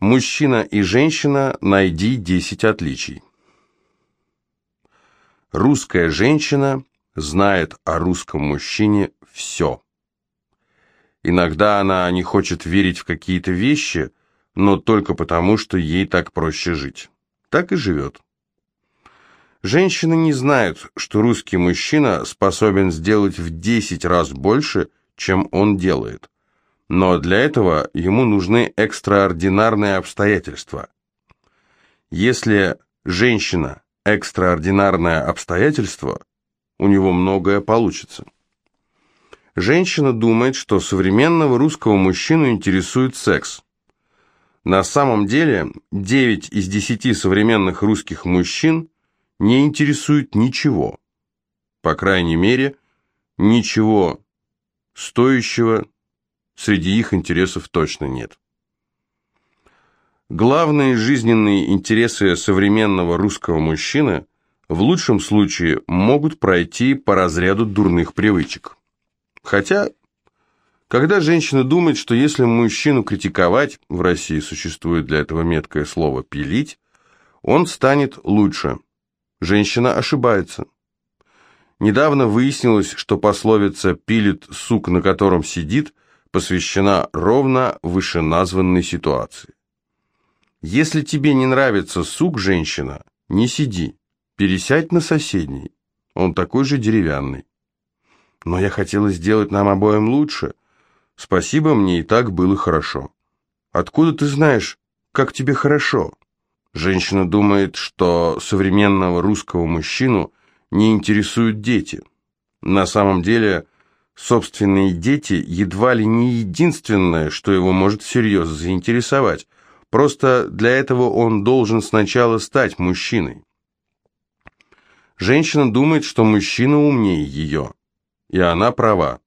Мужчина и женщина, найди 10 отличий. Русская женщина знает о русском мужчине все. Иногда она не хочет верить в какие-то вещи, но только потому, что ей так проще жить. Так и живет. Женщины не знают, что русский мужчина способен сделать в 10 раз больше, чем он делает. Но для этого ему нужны экстраординарные обстоятельства. Если женщина – экстраординарное обстоятельство, у него многое получится. Женщина думает, что современного русского мужчину интересует секс. На самом деле 9 из 10 современных русских мужчин не интересует ничего. По крайней мере, ничего стоящего среди их интересов точно нет. Главные жизненные интересы современного русского мужчины в лучшем случае могут пройти по разряду дурных привычек. Хотя, когда женщина думает, что если мужчину критиковать, в России существует для этого меткое слово «пилить», он станет лучше – Женщина ошибается. Недавно выяснилось, что пословица «пилит сук, на котором сидит» посвящена ровно вышеназванной ситуации. Если тебе не нравится сук, женщина, не сиди, пересядь на соседний, он такой же деревянный. Но я хотела сделать нам обоим лучше. Спасибо, мне и так было хорошо. Откуда ты знаешь, как тебе хорошо?» Женщина думает, что современного русского мужчину не интересуют дети. На самом деле, собственные дети едва ли не единственное, что его может всерьез заинтересовать. Просто для этого он должен сначала стать мужчиной. Женщина думает, что мужчина умнее ее, и она права.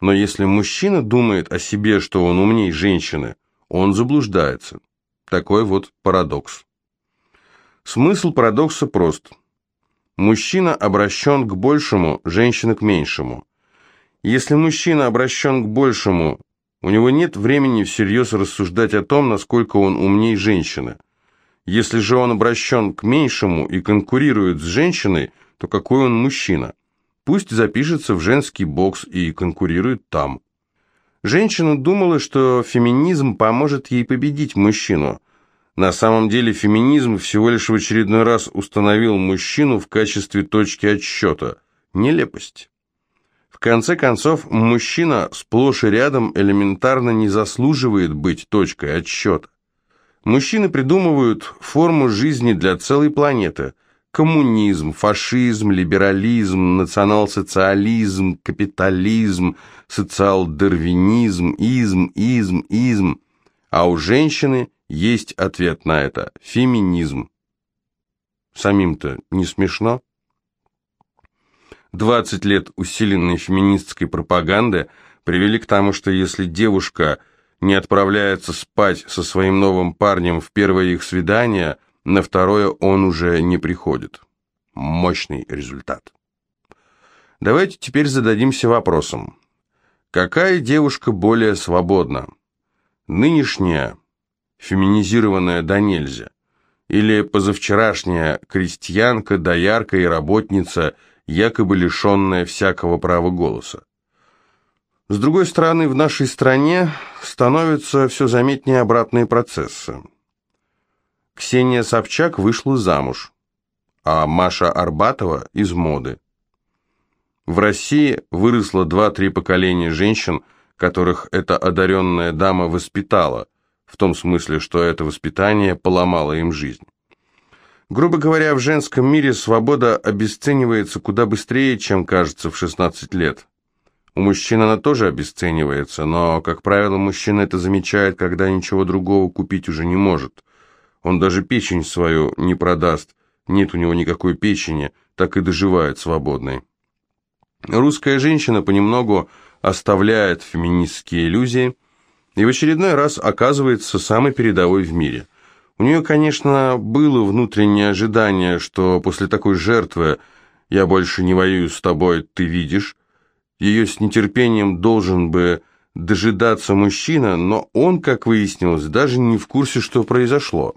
Но если мужчина думает о себе, что он умнее женщины, он заблуждается. Такой вот парадокс. Смысл парадокса прост. Мужчина обращен к большему, женщина к меньшему. Если мужчина обращен к большему, у него нет времени всерьез рассуждать о том, насколько он умней женщины. Если же он обращен к меньшему и конкурирует с женщиной, то какой он мужчина? Пусть запишется в женский бокс и конкурирует там. Женщина думала, что феминизм поможет ей победить мужчину. На самом деле феминизм всего лишь в очередной раз установил мужчину в качестве точки отсчета. Нелепость. В конце концов, мужчина сплошь и рядом элементарно не заслуживает быть точкой отсчета. Мужчины придумывают форму жизни для целой планеты – коммунизм, фашизм, либерализм, национал-социализм, капитализм, социал-дарвинизм, изм, изм, изм. А у женщины есть ответ на это – феминизм. Самим-то не смешно? 20 лет усиленной феминистской пропаганды привели к тому, что если девушка не отправляется спать со своим новым парнем в первое их свидание – на второе он уже не приходит. Мощный результат. Давайте теперь зададимся вопросом. Какая девушка более свободна? Нынешняя, феминизированная до нельзя, или позавчерашняя крестьянка, доярка и работница, якобы лишенная всякого права голоса? С другой стороны, в нашей стране становятся все заметнее обратные процессы. Ксения Собчак вышла замуж, а Маша Арбатова из моды. В России выросло два-три поколения женщин, которых эта одаренная дама воспитала, в том смысле, что это воспитание поломало им жизнь. Грубо говоря, в женском мире свобода обесценивается куда быстрее, чем кажется в 16 лет. У мужчин она тоже обесценивается, но, как правило, мужчина это замечает, когда ничего другого купить уже не может – он даже печень свою не продаст, нет у него никакой печени, так и доживает свободной. Русская женщина понемногу оставляет феминистские иллюзии и в очередной раз оказывается самой передовой в мире. У нее, конечно, было внутреннее ожидание, что после такой жертвы «я больше не воюю с тобой, ты видишь», ее с нетерпением должен бы дожидаться мужчина, но он, как выяснилось, даже не в курсе, что произошло.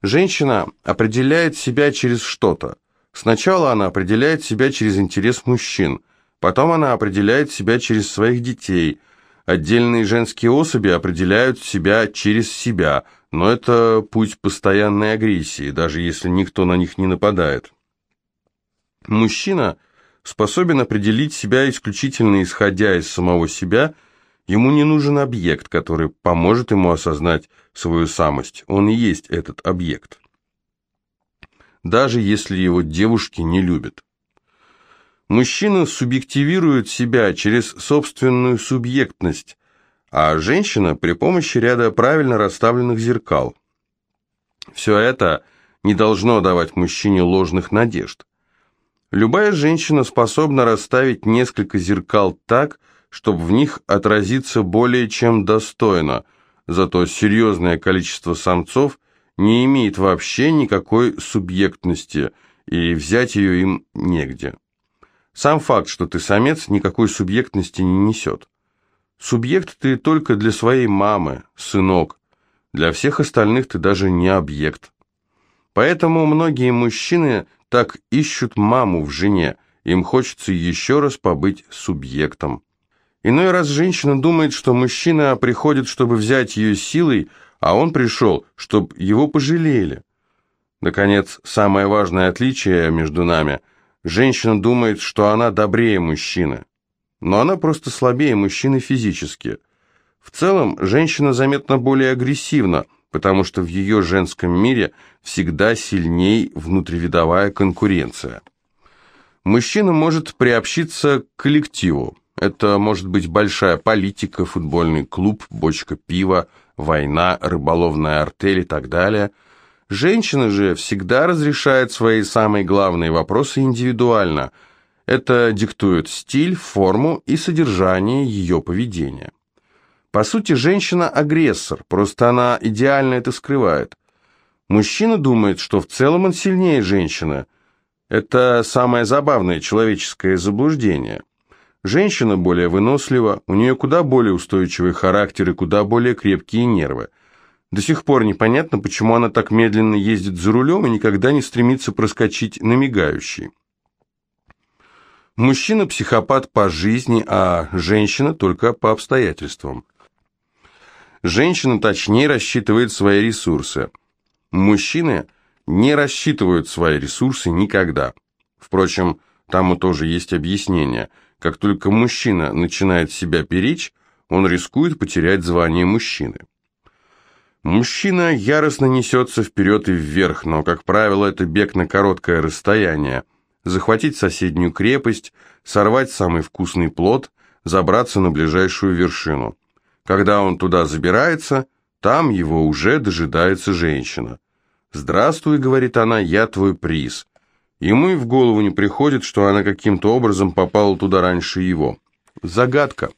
Женщина определяет себя через что-то. Сначала она определяет себя через интерес мужчин, потом она определяет себя через своих детей. Отдельные женские особи определяют себя через себя, но это путь постоянной агрессии, даже если никто на них не нападает. Мужчина способен определить себя исключительно исходя из самого себя – Ему не нужен объект, который поможет ему осознать свою самость. Он и есть этот объект. Даже если его девушки не любят. Мужчина субъективирует себя через собственную субъектность, а женщина при помощи ряда правильно расставленных зеркал. Все это не должно давать мужчине ложных надежд. Любая женщина способна расставить несколько зеркал так, чтобы в них отразиться более чем достойно, зато серьезное количество самцов не имеет вообще никакой субъектности, и взять ее им негде. Сам факт, что ты самец, никакой субъектности не несет. Субъект ты только для своей мамы, сынок. Для всех остальных ты даже не объект. Поэтому многие мужчины так ищут маму в жене, им хочется еще раз побыть субъектом. Иной раз женщина думает, что мужчина приходит, чтобы взять ее силой, а он пришел, чтобы его пожалели. Наконец, самое важное отличие между нами – женщина думает, что она добрее мужчины, но она просто слабее мужчины физически. В целом, женщина заметно более агрессивна, потому что в ее женском мире всегда сильней внутривидовая конкуренция. Мужчина может приобщиться к коллективу, это может быть большая политика, футбольный клуб, бочка пива, война, рыболовная артель и так далее. Женщина же всегда разрешает свои самые главные вопросы индивидуально. Это диктует стиль, форму и содержание ее поведения. По сути, женщина – агрессор, просто она идеально это скрывает. Мужчина думает, что в целом он сильнее женщины. Это самое забавное человеческое заблуждение – Женщина более вынослива, у нее куда более устойчивый характер и куда более крепкие нервы. До сих пор непонятно, почему она так медленно ездит за рулем и никогда не стремится проскочить на мигающий. Мужчина психопат по жизни, а женщина только по обстоятельствам. Женщина точнее рассчитывает свои ресурсы. Мужчины не рассчитывают свои ресурсы никогда. Впрочем, тому тоже есть объяснение – как только мужчина начинает себя перечь, он рискует потерять звание мужчины. Мужчина яростно несется вперед и вверх, но, как правило, это бег на короткое расстояние. Захватить соседнюю крепость, сорвать самый вкусный плод, забраться на ближайшую вершину. Когда он туда забирается, там его уже дожидается женщина. «Здравствуй», — говорит она, — «я твой приз». Ему и в голову не приходит, что она каким-то образом попала туда раньше его. Загадка.